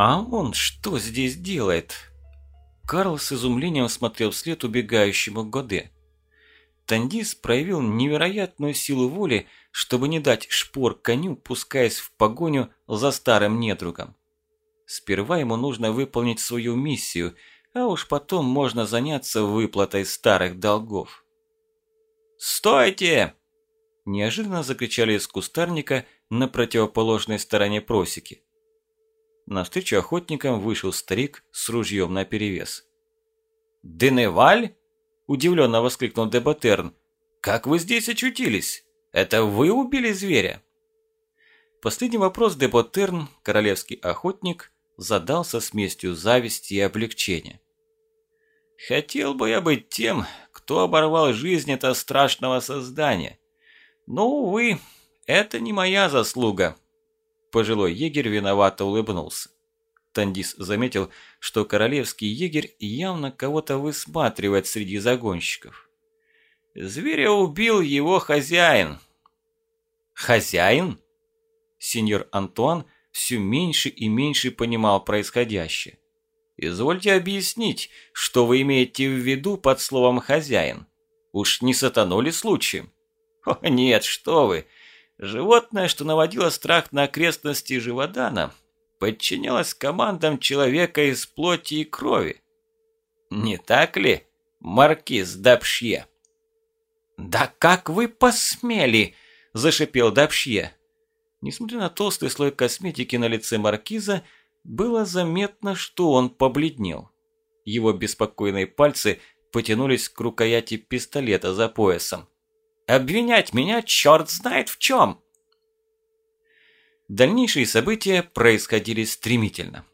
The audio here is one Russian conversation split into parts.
«А он что здесь делает?» Карл с изумлением смотрел вслед убегающему Годе. Тандис проявил невероятную силу воли, чтобы не дать шпор коню, пускаясь в погоню за старым недругом. Сперва ему нужно выполнить свою миссию, а уж потом можно заняться выплатой старых долгов. «Стойте!» – неожиданно закричали из кустарника на противоположной стороне просеки. Навстречу охотникам вышел старик с ружьем наперевес. «Деневаль?» – удивленно воскликнул Дебатерн. «Как вы здесь очутились? Это вы убили зверя?» Последний вопрос Дебатерн, королевский охотник, задал со смесью зависти и облегчения. «Хотел бы я быть тем, кто оборвал жизнь этого страшного создания. Но, увы, это не моя заслуга». Пожилой егерь виновато улыбнулся. Тандис заметил, что королевский егерь явно кого-то высматривает среди загонщиков. Зверя убил его хозяин. Хозяин? Сеньор Антуан все меньше и меньше понимал происходящее. Извольте объяснить, что вы имеете в виду под словом «хозяин». Уж не сатанули случаем? О, нет, что вы. Животное, что наводило страх на окрестности Живодана, подчинялось командам человека из плоти и крови. Не так ли, маркиз Дапшье? «Да как вы посмели!» – зашипел Дапшье. Несмотря на толстый слой косметики на лице маркиза, было заметно, что он побледнел. Его беспокойные пальцы потянулись к рукояти пистолета за поясом. Обвинять меня черт знает в чем!» Дальнейшие события происходили стремительно.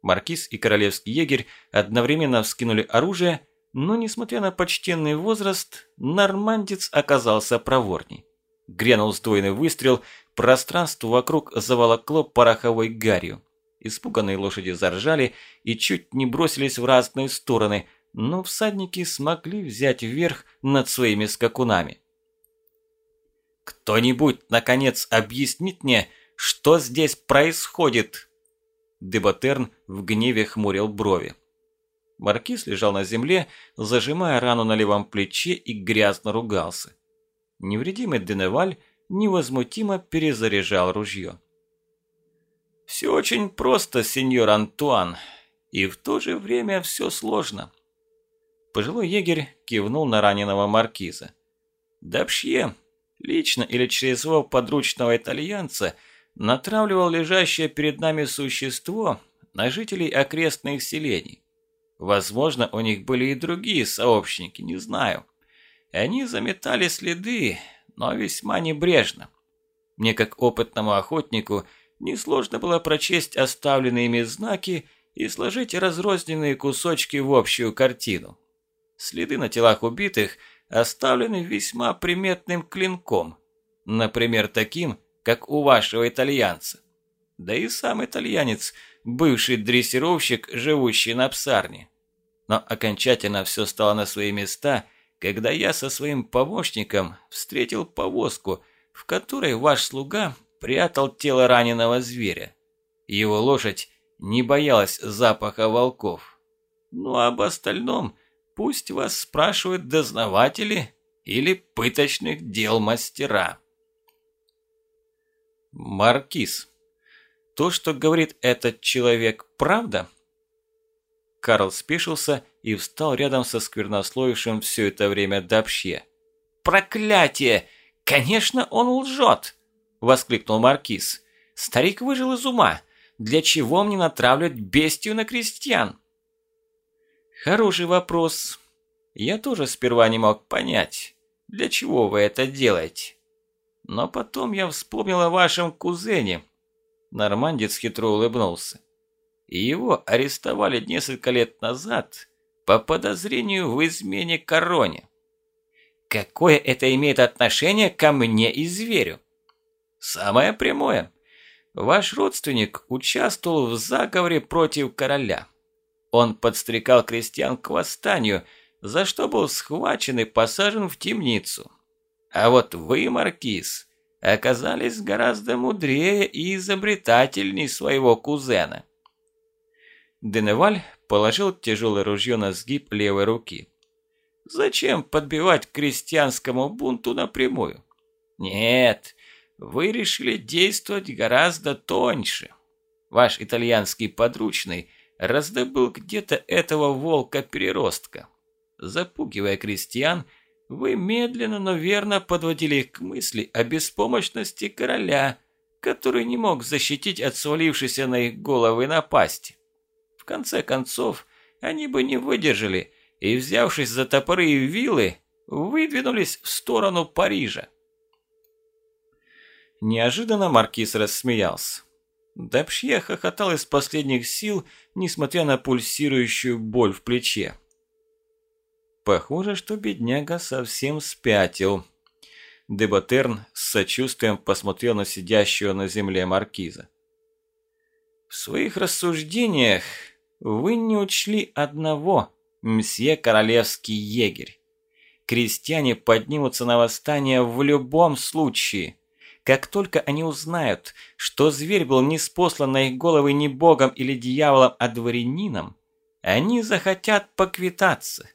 Маркиз и королевский егерь одновременно вскинули оружие, но, несмотря на почтенный возраст, нормандец оказался проворней. Грянул сдвоенный выстрел, пространство вокруг заволокло пороховой гарью. Испуганные лошади заржали и чуть не бросились в разные стороны, но всадники смогли взять верх над своими скакунами. «Кто-нибудь, наконец, объяснит мне, что здесь происходит?» Дебатерн в гневе хмурил брови. Маркиз лежал на земле, зажимая рану на левом плече и грязно ругался. Невредимый Деневаль невозмутимо перезаряжал ружье. «Все очень просто, сеньор Антуан, и в то же время все сложно». Пожилой егерь кивнул на раненого маркиза. «Дапшье, лично или через его подручного итальянца, натравливал лежащее перед нами существо на жителей окрестных селений. Возможно, у них были и другие сообщники, не знаю. Они заметали следы, но весьма небрежно. Мне, как опытному охотнику, несложно было прочесть оставленные ими знаки и сложить разрозненные кусочки в общую картину. Следы на телах убитых – оставлены весьма приметным клинком, например, таким, как у вашего итальянца. Да и сам итальянец – бывший дрессировщик, живущий на псарне. Но окончательно все стало на свои места, когда я со своим помощником встретил повозку, в которой ваш слуга прятал тело раненого зверя. Его лошадь не боялась запаха волков. Ну а об остальном – Пусть вас спрашивают дознаватели или пыточных дел мастера. Маркиз, то, что говорит этот человек, правда? Карл спешился и встал рядом со сквернословившим все это время Дапще. «Проклятие! Конечно, он лжет!» – воскликнул Маркиз. «Старик выжил из ума. Для чего мне натравливать бестию на крестьян?» Хороший вопрос. Я тоже сперва не мог понять, для чего вы это делаете. Но потом я вспомнил о вашем кузене. Нормандец хитро улыбнулся. Его арестовали несколько лет назад по подозрению в измене короне. Какое это имеет отношение ко мне и зверю? Самое прямое. Ваш родственник участвовал в заговоре против короля. Он подстрекал крестьян к восстанию, за что был схвачен и посажен в темницу. А вот вы, Маркиз, оказались гораздо мудрее и изобретательней своего кузена. Деневаль положил тяжелое ружье на сгиб левой руки. Зачем подбивать крестьянскому бунту напрямую? Нет, вы решили действовать гораздо тоньше. Ваш итальянский подручный раздобыл где-то этого волка-переростка. Запугивая крестьян, вы медленно, но верно подводили их к мысли о беспомощности короля, который не мог защитить от свалившейся на их головы напасти. В конце концов, они бы не выдержали и, взявшись за топоры и вилы, выдвинулись в сторону Парижа. Неожиданно маркиз рассмеялся. Дапшье хохотал из последних сил, несмотря на пульсирующую боль в плече. Похоже, что бедняга совсем спятил. Деботерн с сочувствием посмотрел на сидящего на земле маркиза. В своих рассуждениях вы не учли одного, мсье королевский егерь. Крестьяне поднимутся на восстание в любом случае. Как только они узнают, что зверь был не спослан на их головы ни богом или дьяволом, а дворянином, они захотят поквитаться.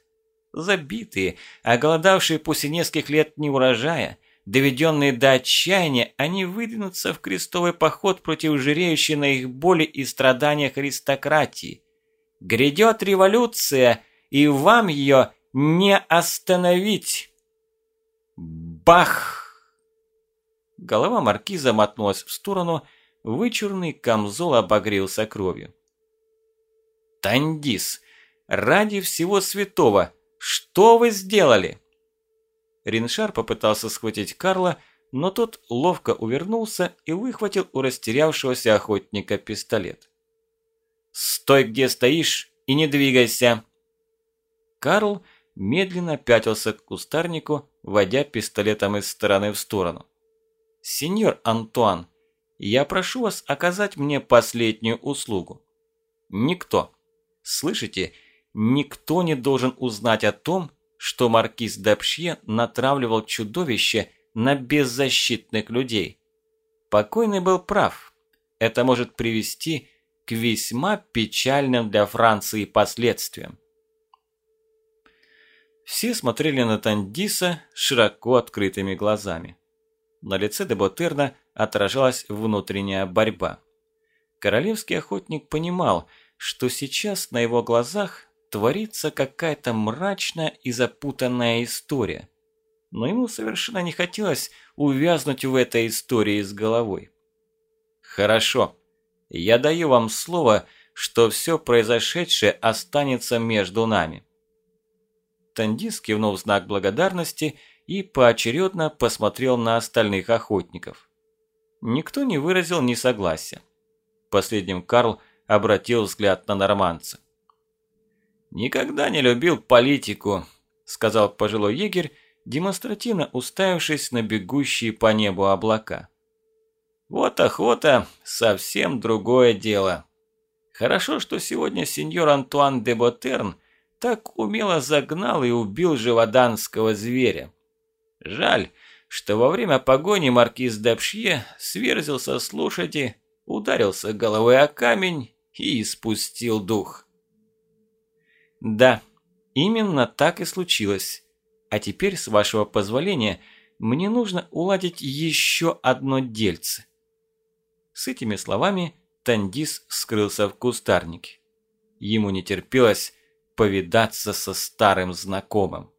Забитые, оголодавшие после нескольких лет неурожая, доведенные до отчаяния, они выдвинутся в крестовый поход против жиреющей на их боли и страданиях аристократии. Грядет революция, и вам ее не остановить. Бах! Голова маркиза мотнулась в сторону, вычурный камзол обогрелся кровью. «Тандис, ради всего святого, что вы сделали?» Риншар попытался схватить Карла, но тот ловко увернулся и выхватил у растерявшегося охотника пистолет. «Стой, где стоишь, и не двигайся!» Карл медленно пятился к кустарнику, водя пистолетом из стороны в сторону. «Сеньор Антуан, я прошу вас оказать мне последнюю услугу. Никто, слышите, никто не должен узнать о том, что маркиз Дапшье натравливал чудовище на беззащитных людей. Покойный был прав. Это может привести к весьма печальным для Франции последствиям. Все смотрели на Тандиса широко открытыми глазами. На лице Деботерна отражалась внутренняя борьба. Королевский охотник понимал, что сейчас на его глазах творится какая-то мрачная и запутанная история. Но ему совершенно не хотелось увязнуть в этой истории с головой. «Хорошо, я даю вам слово, что все произошедшее останется между нами». Тандис кивнул в знак благодарности и поочередно посмотрел на остальных охотников. Никто не выразил несогласия. Последним Карл обратил взгляд на норманца. «Никогда не любил политику», – сказал пожилой егерь, демонстративно уставившись на бегущие по небу облака. «Вот охота – совсем другое дело. Хорошо, что сегодня сеньор Антуан де Ботерн так умело загнал и убил живоданского зверя. Жаль, что во время погони маркиз Дапшье сверзился с лошади, ударился головой о камень и испустил дух. Да, именно так и случилось. А теперь, с вашего позволения, мне нужно уладить еще одно дельце. С этими словами Тандис скрылся в кустарнике. Ему не терпелось повидаться со старым знакомым.